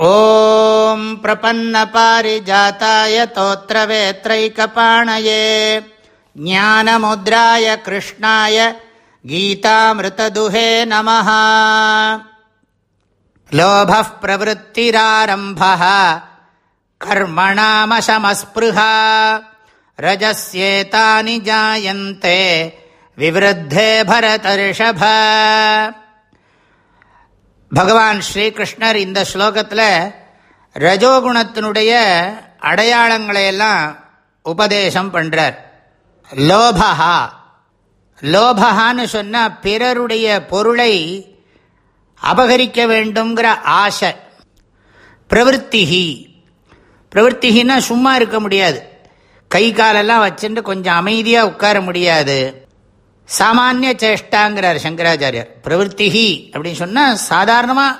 ॐ प्रपन्नपारिजाताय तोत्रवेत्रैकपाणये ज्ञानमुद्राय कृष्णाय गीतामृतदुहे नमः लोभः प्रवृत्तिरारम्भः कर्मणामशमस्पृहा रजस्येतानि जायन्ते विवृद्धे भरतर्षभ பகவான் ஸ்ரீகிருஷ்ணர் இந்த ஸ்லோகத்தில் ரஜோகுணத்தினுடைய அடையாளங்களை எல்லாம் உபதேசம் பண்ணுறார் லோபஹா. லோபஹான்னு சொன்னால் பிறருடைய பொருளை அபகரிக்க வேண்டுங்கிற ஆசை. பிரவருத்திகி பிரவருத்திகின்னா சும்மா இருக்க முடியாது. கை காலெல்லாம் வச்சுட்டு கொஞ்சம் அமைதியாக உட்கார முடியாது. சாமானிய சேஷ்டாங்கிறார் சங்கராச்சாரியர். பிரவருத்திகி அப்படின்னு சொன்னால் சாதாரணமாக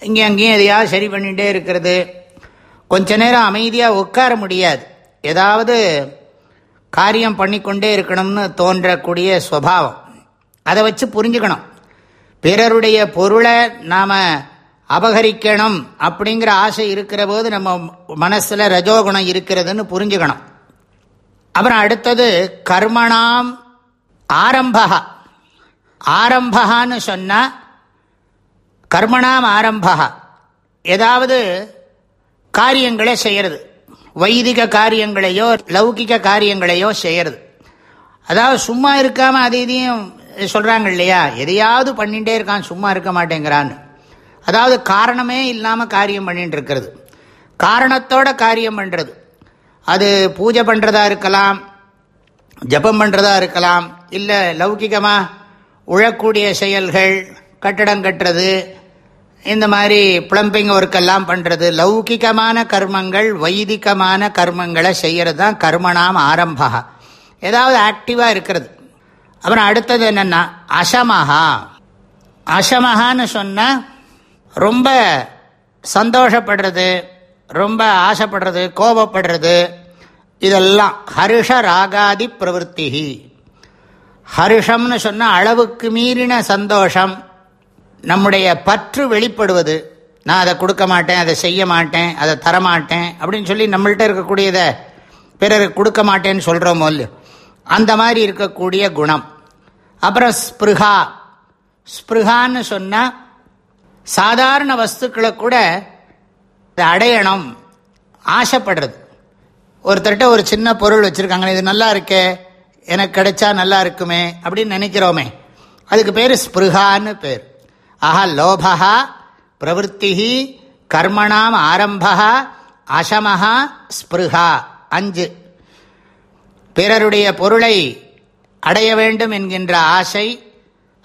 இங்கே அங்கேயும் எதையாவது சரி பண்ணிகிட்டே இருக்கிறது. கொஞ்ச நேரம் அமைதியாக உட்கார முடியாது. ஏதாவது காரியம் பண்ணிக்கொண்டே இருக்கணும்னு தோன்றக்கூடிய ஸ்வபாவம் அதை வச்சு புரிஞ்சுக்கணும். பிறருடைய பொருளை நாம் அபகரிக்கணும் அப்படிங்கிற ஆசை இருக்கிற போது நம்ம மனசில் ரஜோகுணம் இருக்கிறதுன்னு புரிஞ்சுக்கணும். அப்புறம் அடுத்தது கர்மணாம் ஆரம்பா ஆரம்பகான்னு சொன்னால் கர்மணாம் ஆரம்பா ஏதாவது காரியங்களை செய்கிறது வைதிக காரியங்களையோ லௌகிக காரியங்களையோ செய்கிறது அதாவது சும்மா இருக்காமல் அது இதையும் சொல்கிறாங்க இல்லையா? எதையாவது பண்ணிகிட்டே இருக்கான் சும்மா இருக்க மாட்டேங்கிறான்னு. அதாவது காரணமே இல்லாமல் காரியம் பண்ணிட்டு இருக்கிறது. காரணத்தோட காரியம் பண்ணுறது அது பூஜை பண்ணுறதா இருக்கலாம் ஜபம் பண்ணுறதா இருக்கலாம் இல்லை லௌகிகமாக உழக்கூடிய செயல்கள் கட்டடம் கட்டுறது இந்த மாதிரி பிளம்பிங் ஒர்க்கெல்லாம் பண்ணுறது லௌகிகமான கர்மங்கள் வைதிகமான கர்மங்களை செய்கிறது தான் கர்மனாம் ஆரம்பா. ஏதாவது ஆக்டிவாக இருக்கிறது. அப்புறம் அடுத்தது என்னென்னா அசமஹா. அசமஹான்னு சொன்னால் ரொம்ப சந்தோஷப்படுறது ரொம்ப ஆசைப்படுறது கோபப்படுறது இதெல்லாம் ஹர்ஷ ராகாதி பிரவருத்தி. ஹர்ஷம்னு சொன்னால் அளவுக்கு மீறின சந்தோஷம். நம்முடைய பற்று வெளிப்படுவது. நான் அதை கொடுக்க மாட்டேன் அதை செய்ய மாட்டேன் அதை தரமாட்டேன் அப்படின்னு சொல்லி நம்மள்கிட்ட இருக்கக்கூடியதை பிறருக்கு கொடுக்க மாட்டேன்னு சொல்கிறோமோ இல்லை அந்த மாதிரி இருக்கக்கூடிய குணம். அப்புறம் ஸ்பிருகா ஸ்பிருகான்னு சொன்னால் சாதாரண வஸ்துக்களை கூட அடையணும் ஆசைப்படுறது. ஒருத்தர்கிட்ட ஒரு சின்ன பொருள் வச்சுருக்காங்கன்னு இது நல்லா இருக்கே எனக்கு கிடைச்சா நல்லா இருக்குமே அப்படின்னு நினைக்கிறோமே. அதுக்கு பேர் ஸ்பிருகான்னு பேர். ஆஹா லோபா பிரவருத்தி கர்மணாம் ஆரம்பா அசமஹா ஸ்பிருகா அஞ்சு. பிறருடைய பொருளை அடைய வேண்டும் என்கின்ற ஆசை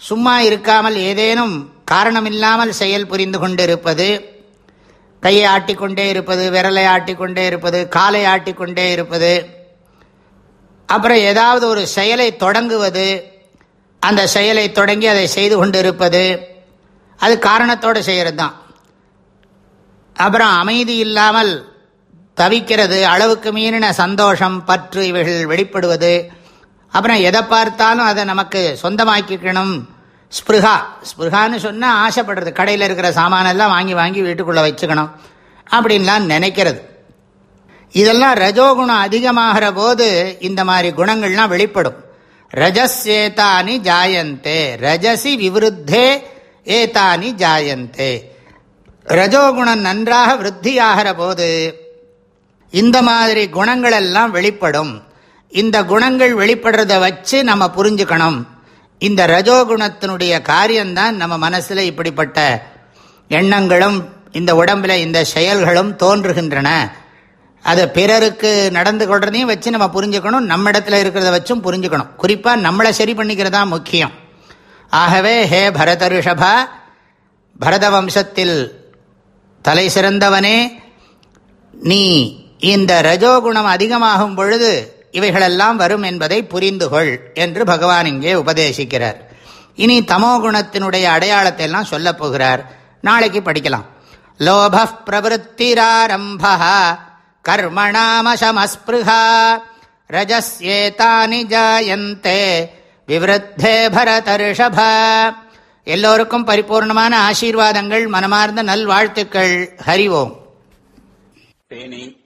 சும்மா இருக்காமல் ஏதேனும் காரணமில்லாமல் செயல் புரிந்து கொண்டிருப்பது கையை ஆட்டிக்கொண்டே இருப்பது விரலை ஆட்டிக்கொண்டே இருப்பது காலை ஆட்டிக்கொண்டே இருப்பது. அப்புறம் ஏதாவது ஒரு செயலை தொடங்குவது அந்த செயலை தொடங்கி அதை செய்து கொண்டு இருப்பது அது காரணத்தோடு செய்கிறது தான் அப்புறம் அமைதி இல்லாமல் தவிக்கிறது அளவுக்கு மீறின சந்தோஷம் பற்று இவைகள் வெளிப்படுவது. அப்புறம் எதை பார்த்தாலும் அதை நமக்கு சொந்தமாக்கிக்கணும். ஸ்பிருகா. ஸ்பிருகான்னு சொன்னால் ஆசைப்படுறது. கடையில் இருக்கிற சாமானெல்லாம் வாங்கி வாங்கி வீட்டுக்குள்ளே வச்சுக்கணும். அப்படின்லாம் நினைக்கிறது. இதெல்லாம் ரஜோகுணம் அதிகமாகிற போது இந்த மாதிரி குணங்கள்லாம் வெளிப்படும். ரஜஸ் ஏதானி ஜாயந்தே. ரஜசி விவருத்தே ஏதானி ஜாயந்தே. ரஜோகுணம் நன்றாக விருத்தியாகிற போது இந்த மாதிரி குணங்கள் எல்லாம் வெளிப்படும். இந்த குணங்கள் வெளிப்படுறத வச்சு நம்ம புரிஞ்சுக்கணும். இந்த ரஜோகுணத்தினுடைய காரியம்தான் நம்ம மனசில் இப்படிப்பட்ட எண்ணங்களும் இந்த உடம்பில் இந்த செயல்களும் தோன்றுகின்றன. அதை பிறருக்கு நடந்து கொள்றதையும் வச்சு நம்ம புரிஞ்சுக்கணும் நம்ம இடத்துல இருக்கிறத வச்சும் புரிஞ்சுக்கணும். குறிப்பாக நம்மளை சரி பண்ணிக்கிறதா முக்கியம். ஆகவே ஹே பரத ரிஷபா பரத வம்சத்தில் தலை சிறந்தவனே நீ இந்த ரஜோகுணம் அதிகமாகும் பொழுது இவைகளெல்லாம் வரும் என்பதை புரிந்துகொள் என்று பகவான் இங்கே உபதேசிக்கிறார். இனி தமோ குணத்தினுடைய அடையாளத்தை எல்லாம் சொல்ல போகிறார். நாளைக்கு படிக்கலாம். லோப பிரவருத்திராரம்ப கர்மணாமசமஸ்பிருகா ரஜஸ்யேதானி ஜாயந்தே விவருத்தே பரதர்ஷப. எல்லோருக்கும் பரிபூர்ணமான ஆசீர்வாதங்கள் மனமார்ந்த நல்வாழ்த்துக்கள். ஹரிவோம் தேனி.